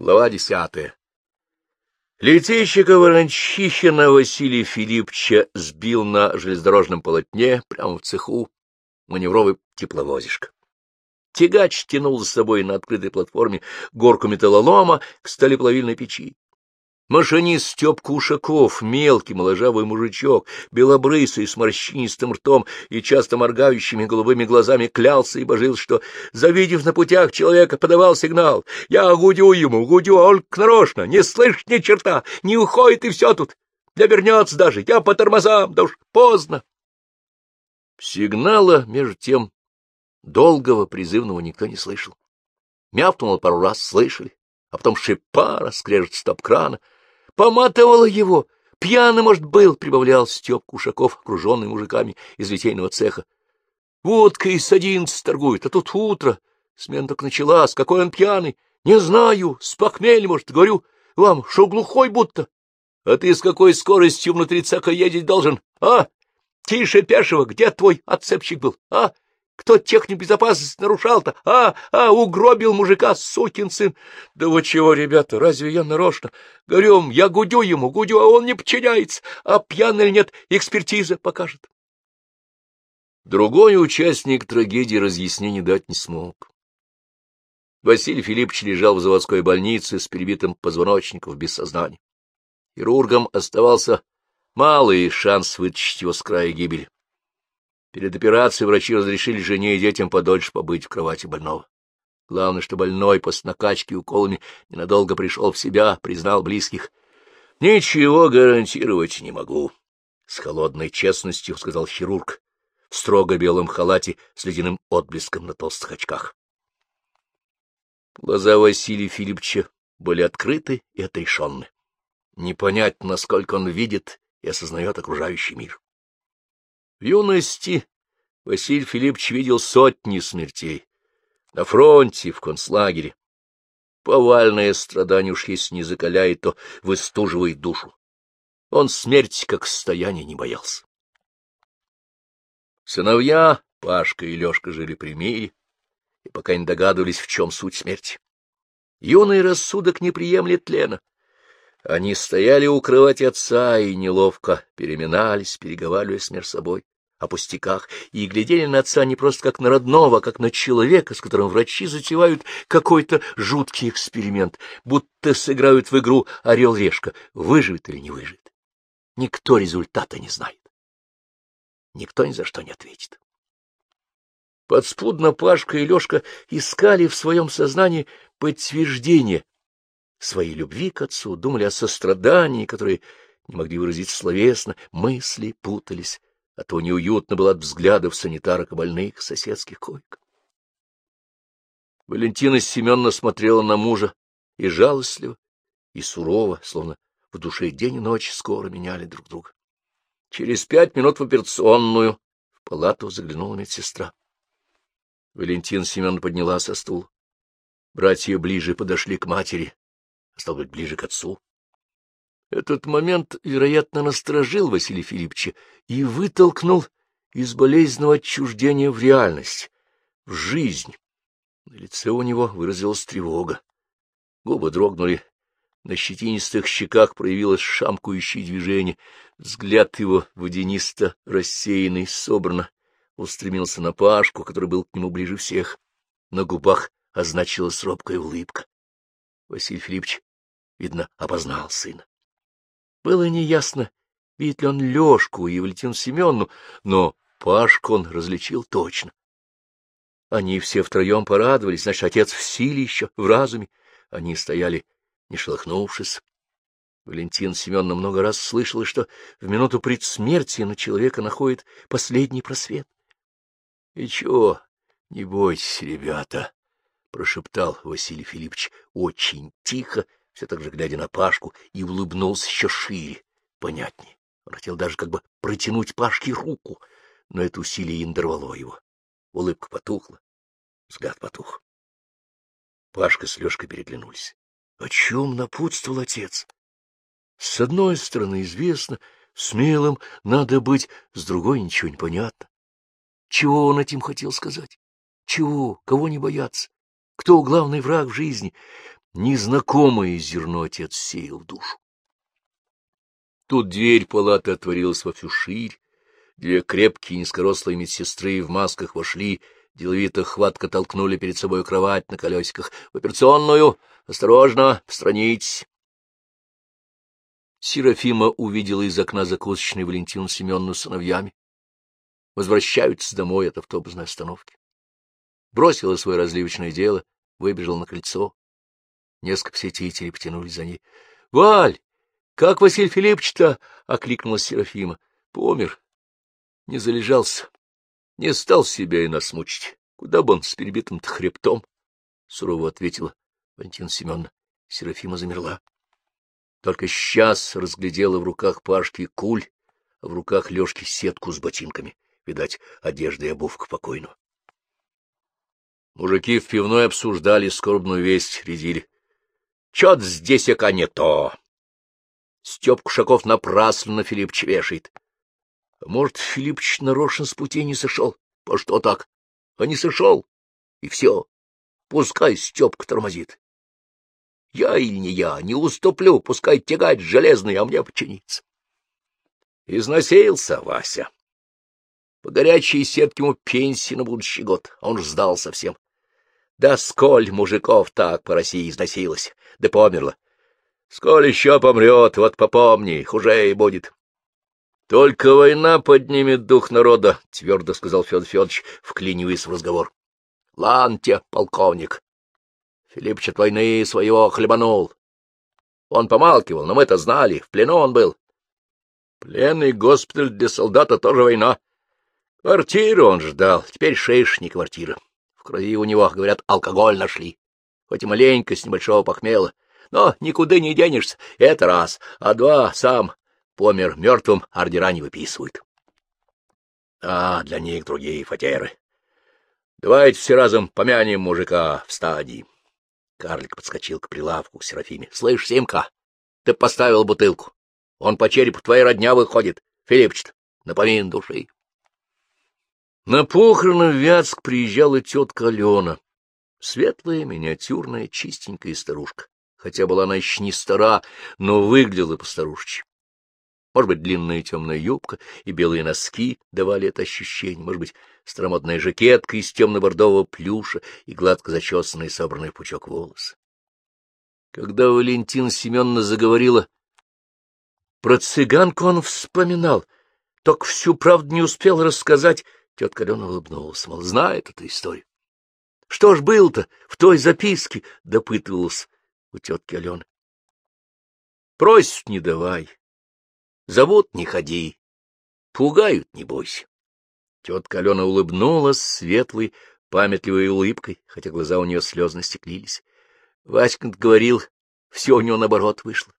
Глава десятая. Летейщика-ворончихина Василий Филипповича сбил на железнодорожном полотне прямо в цеху маневровый тепловозишка. Тягач тянул за собой на открытой платформе горку металлолома к сталеплавильной печи. Машинист Степка Ушаков, мелкий моложавый мужичок, белобрысый, с морщинистым ртом и часто моргающими голубыми глазами, клялся и божил, что, завидев на путях человека, подавал сигнал. Я гудю ему, гудю, а он нарочно, не слышит ни черта, не уходит, и все тут. Не вернется даже, я по тормозам, да уж поздно. Сигнала, между тем, долгого призывного никто не слышал. Мявкнуло пару раз, слышали, а потом шипа, раскрежет стоп-крана — Поматывала его. Пьяный, может, был, — прибавлял Степ Кушаков, окруженный мужиками из литейного цеха. Водкой с одиннадцать торгует, а тут утро. Смена только началась. Какой он пьяный? Не знаю. С похмелья, может, говорю. Вам, шо глухой будто? А ты с какой скоростью внутри цеха ездить должен? А? Тише пешего, где твой отцепщик был? А? Кто технику безопасности нарушал-то? А, а, угробил мужика, сукин сын. Да вы чего, ребята, разве я нарочно? Говорю я гудю ему, гудю, а он не подчиняется. А пьяный или нет, экспертиза покажет. Другой участник трагедии разъяснений дать не смог. Василий Филиппович лежал в заводской больнице с перебитым позвоночником без сознания. Хирургам оставался малый шанс вытащить его с края гибели. Перед операцией врачи разрешили жене и детям подольше побыть в кровати больного. Главное, что больной после накачки уколами ненадолго пришел в себя, признал близких. — Ничего гарантировать не могу, — с холодной честностью сказал хирург в строго белом халате с ледяным отблеском на толстых очках. Глаза Василия Филипповича были открыты и отрешенны. Не понять, насколько он видит и осознает окружающий мир. В юности Василий Филиппович видел сотни смертей. На фронте, в концлагере. Повальное страдание уж если не закаляет, то выстуживает душу. Он смерти как состояние не боялся. Сыновья Пашка и Лёшка жили при мире, и пока не догадывались, в чем суть смерти. Юный рассудок не приемлет тлена. Они стояли у кровати отца и неловко переминались, переговариваясь между собой о пустяках, и глядели на отца не просто как на родного, а как на человека, с которым врачи затевают какой-то жуткий эксперимент, будто сыграют в игру орел-решка, выживет или не выживет. Никто результата не знает. Никто ни за что не ответит. Подспудно Пашка и Лёшка искали в своем сознании подтверждение своей любви к отцу, думали о сострадании, которое не могли выразить словесно, мысли путались а то неуютно было от взглядов санитарок и больных соседских койк. Валентина Семеновна смотрела на мужа и жалостливо, и сурово, словно в душе день и ночь скоро меняли друг друга. Через пять минут в операционную в палату заглянула медсестра. Валентина Семеновна подняла со стула. Братья ближе подошли к матери, а стал быть, ближе к отцу. Этот момент, вероятно, насторожил Василия Филипповича и вытолкнул из болезненного отчуждения в реальность, в жизнь. На лице у него выразилась тревога. Губы дрогнули, на щетинистых щеках проявилось шамкающее движение. Взгляд его водянисто рассеянный, собрано, устремился на Пашку, который был к нему ближе всех. На губах означилась робкая улыбка. Василий Филиппович, видно, опознал сына. Было неясно, видит ли он Лёшку и Валентину Семеновну, но Пашку он различил точно. Они все втроем порадовались, значит, отец в силе еще, в разуме. Они стояли, не шелохнувшись. Валентин Семеновна много раз слышала, что в минуту предсмертия на человека находит последний просвет. — И чего, не бойтесь, ребята, — прошептал Василий Филиппович очень тихо, все так же глядя на Пашку, и улыбнулся еще шире, понятнее. Он хотел даже как бы протянуть Пашке руку, но это усилие индорвало его. Улыбка потухла, взгляд потух. Пашка с Лешкой переглянулись. О чем напутствовал отец? С одной стороны, известно, смелым надо быть, с другой ничего не понятно. Чего он этим хотел сказать? Чего? Кого не бояться? Кто главный враг в жизни? Незнакомое зерно отец сеял душу. Тут дверь палаты отворилась во всю ширь, две крепкие низкорослые медсестры в масках вошли, деловито хватко толкнули перед собой кровать на колесиках. — В операционную! Осторожно! Встранитесь! Серафима увидела из окна закусочной Валентину Семеновну с сыновьями. Возвращаются домой от автобусной остановки. Бросила свое разливочное дело, выбежала на крыльцо. Несколько посетителей потянулись за ней. — Валь, как Василий Филиппович-то? — окликнула Серафима. — Помер. Не залежался. Не стал себя и нас мучить. Куда бы он с перебитым-то хребтом? — сурово ответила Валентина Семеновна. Серафима замерла. Только сейчас разглядела в руках Пашки куль, а в руках Лёшки сетку с ботинками. Видать, одежда и обувка покойного. Мужики в пивной обсуждали скорбную весть, рядили. Чё-то здесь ока не то. Стёп Кушаков напрасно на Филиппча вешает. Может, Филиппч нарочно с пути не сошел? По что так? А не сошел, и все. Пускай Степка тормозит. Я или не я, не уступлю, пускай тягать железный, а мне подчиниться. Износился Вася. По горячей сетке ему пенсии на будущий год, он ж сдал совсем. Да сколь мужиков так по России износилось, да померло. Сколь еще помрет, вот попомни, хуже и будет. Только война поднимет дух народа, — твердо сказал Федор Федорович, вклиниваясь в разговор. — Ланте, полковник, Филиппич от войны своего хлебанул. Он помалкивал, но мы-то знали, в плену он был. Пленный госпиталь для солдата тоже война. Квартиру он ждал, теперь шеиш не квартира. В крови у него, говорят, алкоголь нашли. Хоть и маленько, с небольшого похмела. Но никуда не денешься, это раз. А два, сам помер мертвым, ордера не выписывают. А для них другие фатеры. Давайте все разом помянем мужика в стадии. Карлик подскочил к прилавку к Серафиме. — Слышь, Симка, ты поставил бутылку. Он по черепу твоей родня выходит. Филиппч, напомин души. На похороны в Вятск приезжала тетка Алена. Светлая, миниатюрная, чистенькая старушка. Хотя была она еще не стара, но выглядела постарушечи. Может быть, длинная темная юбка и белые носки давали это ощущение. Может быть, старомодная жакетка из темно-бордового плюша и гладко зачесанный собранный пучок волос. Когда Валентина Семеновна заговорила про цыганку, он вспоминал, только всю правду не успел рассказать. Тетка Алена улыбнулась, мол, знает эту историю. — Что ж был-то в той записке? — допытывалась у тетки Алены. — Просить не давай, Зовут — не ходи. Пугают — не бойся. Тетка Алена улыбнулась светлой, памятливой улыбкой, хотя глаза у нее слезно стеклились. Васька говорил, все у него наоборот вышло.